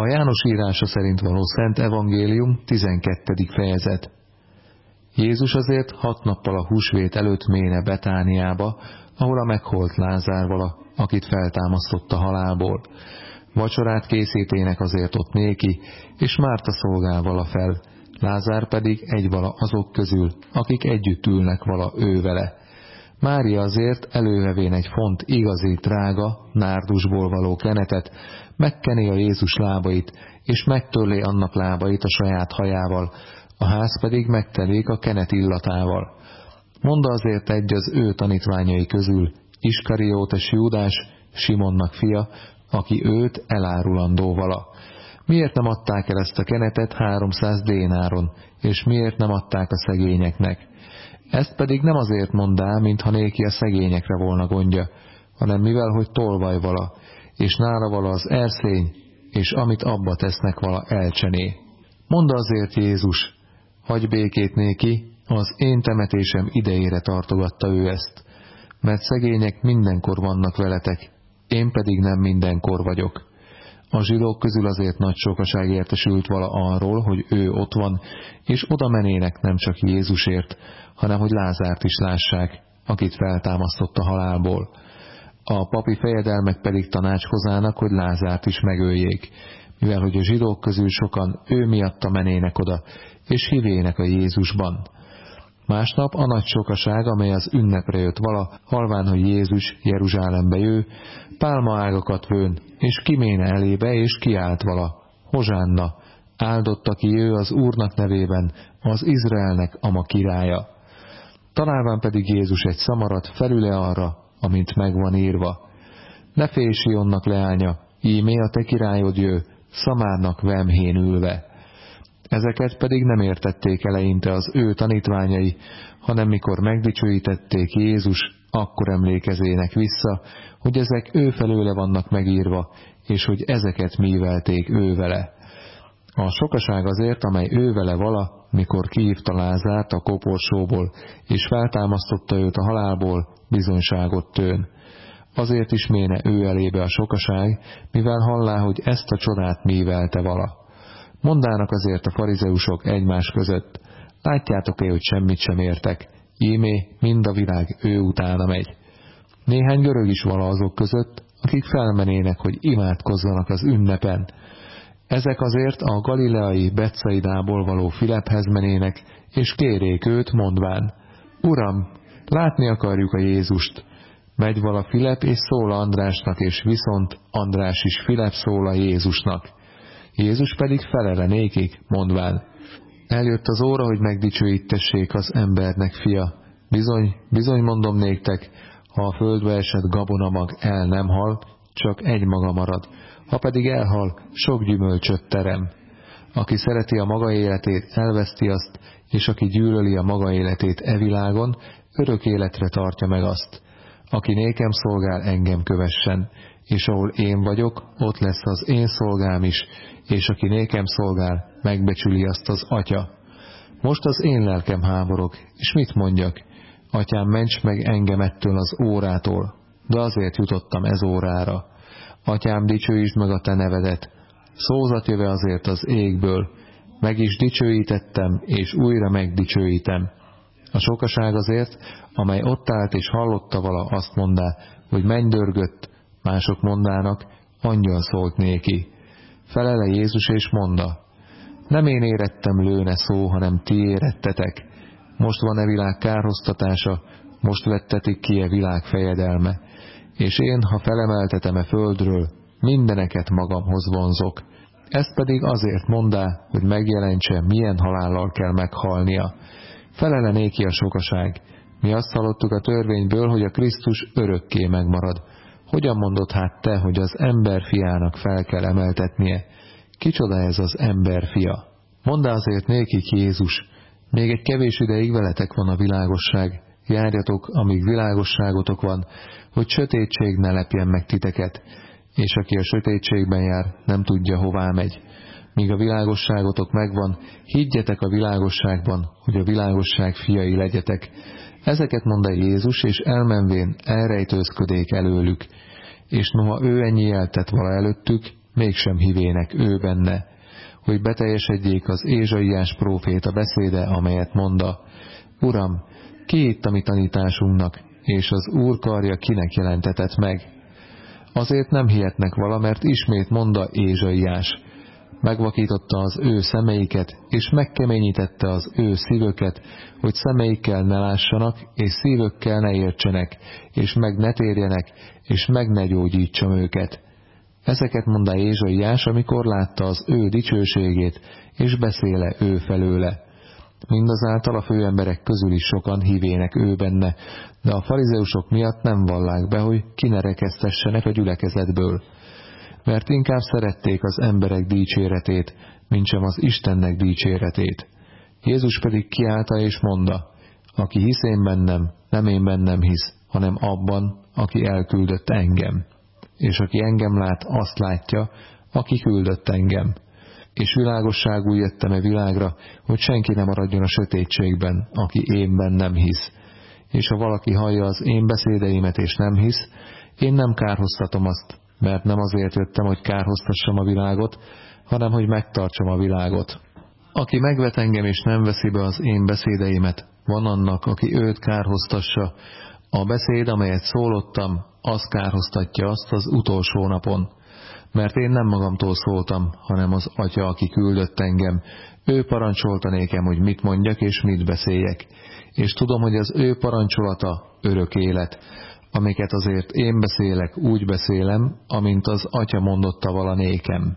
A János írása szerint való Szent Evangélium 12. fejezet. Jézus azért hat nappal a húsvét előtt méne Betániába, ahol a megholt Lázár vala, akit feltámasztott a halálból. Vacsorát készítének azért ott néki, és Márta szolgál vala fel, Lázár pedig egy vala azok közül, akik együtt ülnek vala ő vele. Mária azért elővevén egy font igazi, drága, nárdusból való kenetet, megkeni a Jézus lábait, és megtörlé annak lábait a saját hajával, a ház pedig megtelik a kenet illatával. Mondd azért egy az ő tanítványai közül, Iskariótes Júdás, Simonnak fia, aki őt elárulandó vala. Miért nem adták el ezt a kenetet 300 dénáron, és miért nem adták a szegényeknek? Ezt pedig nem azért mondá, mintha néki a szegényekre volna gondja, hanem mivel, hogy tolvaj vala, és nála vala az erszény, és amit abba tesznek vala elcsené. Mondd azért Jézus, hagy békét néki, az én temetésem idejére tartogatta ő ezt, mert szegények mindenkor vannak veletek, én pedig nem mindenkor vagyok. A zsidók közül azért nagy sokaság értesült vala arról, hogy ő ott van, és oda menének nem csak Jézusért, hanem hogy Lázárt is lássák, akit feltámasztott a halálból. A papi fejedelmek pedig tanácskozának, hogy Lázárt is megöljék, mivel hogy a zsidók közül sokan ő miatta menének oda, és hívének a Jézusban. Másnap a nagy sokaság, amely az ünnepre jött vala, halván, hogy Jézus Jeruzsálembe jő, ágakat vőn, és kiméne elébe, és kiállt vala, Hozsánna, áldotta ki ő az Úrnak nevében, az Izraelnek ama királya. Találván pedig Jézus egy szamarat felüle arra, amint megvan írva. Ne félj Sionnak leánya, ímé a te királyod jő, szamárnak vemhén ülve. Ezeket pedig nem értették eleinte az ő tanítványai, hanem mikor megdicsőítették Jézus, akkor emlékezének vissza, hogy ezek ő felőle vannak megírva, és hogy ezeket művelték ő vele. A sokaság azért, amely ő vele vala, mikor kiívta Lázárt a koporsóból, és feltámasztotta őt a halálból, bizonyságot tőn. Azért is méne ő elébe a sokaság, mivel hallá, hogy ezt a csodát művelte vala. Mondának azért a farizeusok egymás között, látjátok-e, hogy semmit sem értek, ímé mind a világ ő utána megy. Néhány görög is vala azok között, akik felmenének, hogy imádkozzanak az ünnepen. Ezek azért a galileai Betszaidából való Filephez menének, és kérék őt, mondván, Uram, látni akarjuk a Jézust. Megy vala Filep, és szól Andrásnak, és viszont András is Filep szól a Jézusnak. Jézus pedig felele nékik, mondván, eljött az óra, hogy megdicsőítessék az embernek fia. Bizony, bizony mondom néktek, ha a földbe esett gabonamag el nem hal, csak egy maga marad, ha pedig elhal, sok gyümölcsöt terem. Aki szereti a maga életét, elveszti azt, és aki gyűlöli a maga életét e világon, örök életre tartja meg azt. Aki nékem szolgál, engem kövessen, és ahol én vagyok, ott lesz az én szolgám is, és aki nékem szolgál, megbecsüli azt az atya. Most az én lelkem háborog, és mit mondjak? Atyám, ments meg engem ettől az órától, de azért jutottam ez órára. Atyám, dicsőítsd meg a te nevedet, szózat jöve azért az égből, meg is dicsőítettem, és újra megdicsőítem. A sokaság azért, amely ott állt és hallotta vala, azt mondá, hogy mennydörgött, mások mondának, angyal szólt néki. Felele Jézus és monda, nem én érettem lőne szó, hanem ti érettetek. Most van-e világ kárhoztatása, most vettetik ki-e világ fejedelme. És én, ha felemeltetem-e földről, mindeneket magamhoz vonzok. Ezt pedig azért mondá, hogy megjelentse, milyen halállal kell meghalnia. Felele néki a sokaság. Mi azt hallottuk a törvényből, hogy a Krisztus örökké megmarad. Hogyan mondod hát te, hogy az ember fiának fel kell emeltetnie? Kicsoda ez az ember fia? Mondd azért nékik Jézus, még egy kevés ideig veletek van a világosság, járjatok, amíg világosságotok van, hogy sötétség ne lepjen meg titeket, és aki a sötétségben jár, nem tudja, hová megy. Míg a világosságotok megvan, higgyetek a világosságban, hogy a világosság fiai legyetek. Ezeket mondta Jézus, és elmenvén elrejtőzködék előlük. És noha ő ennyi eltett vala előttük, mégsem hivének ő benne, hogy beteljesedjék az Ézsaiás próféta beszéde, amelyet monda, Uram, ki itt a mi tanításunknak, és az Úr karja kinek jelentetett meg? Azért nem hihetnek vala, mert ismét monda Ézsaiás, megvakította az ő szemeiket, és megkeményítette az ő szívöket, hogy szemeikkel ne lássanak, és szívökkel ne értsenek, és meg ne térjenek, és meg ne gyógyítsam őket. Ezeket mondta Ézsaiás, amikor látta az ő dicsőségét, és beszéle ő felőle. Mindazáltal a főemberek közül is sokan hívének ő benne, de a farizeusok miatt nem vallák be, hogy kinerekeztessenek a gyülekezetből mert inkább szerették az emberek dicséretét, mint sem az Istennek dicséretét. Jézus pedig kiállta és mondta, aki hisz én bennem, nem én bennem hisz, hanem abban, aki elküldött engem. És aki engem lát, azt látja, aki küldött engem. És világosságú jöttem e világra, hogy senki nem maradjon a sötétségben, aki én bennem hisz. És ha valaki hallja az én beszédeimet és nem hisz, én nem kárhoztatom azt, mert nem azért jöttem, hogy kárhoztassam a világot, hanem hogy megtartsam a világot. Aki megvet engem és nem veszi be az én beszédeimet, van annak, aki őt kárhoztassa. A beszéd, amelyet szólottam, az kárhoztatja azt az utolsó napon. Mert én nem magamtól szóltam, hanem az Atya, aki küldött engem. Ő parancsolta nékem, hogy mit mondjak és mit beszéljek. És tudom, hogy az ő parancsolata örök élet amiket azért én beszélek, úgy beszélem, amint az atya mondotta vala nékem.